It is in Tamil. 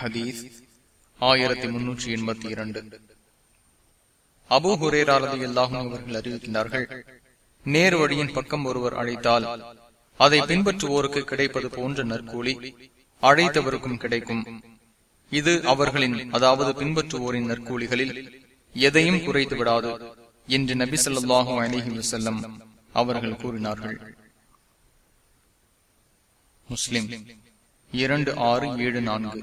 ஹதீஸ் ஆயிரத்தி முன்னூற்றி எண்பத்தி இரண்டு. அபு ஹுரேராலது எல்லாகும் அவர்கள் அறிவிக்கின்றார்கள் நேர் வழியின் பக்கம் ஒருவர் அழைத்தால் அதை பின்பற்றுவோருக்கு கிடைப்பது போன்ற நற்கூலி அழைத்தவருக்கும் கிடைக்கும். இது அவர்களின் அதாவது பின்பற்றுவோரின் நற்கூலிகளில் எதையும் குறைத்து விடாது என்று நபி சொல்லாஹு அலிஹி வசல்லம் அவர்கள் கூறினார்கள். முஸ்லிம் இரண்டு ஆறு ஏழு நான்கு.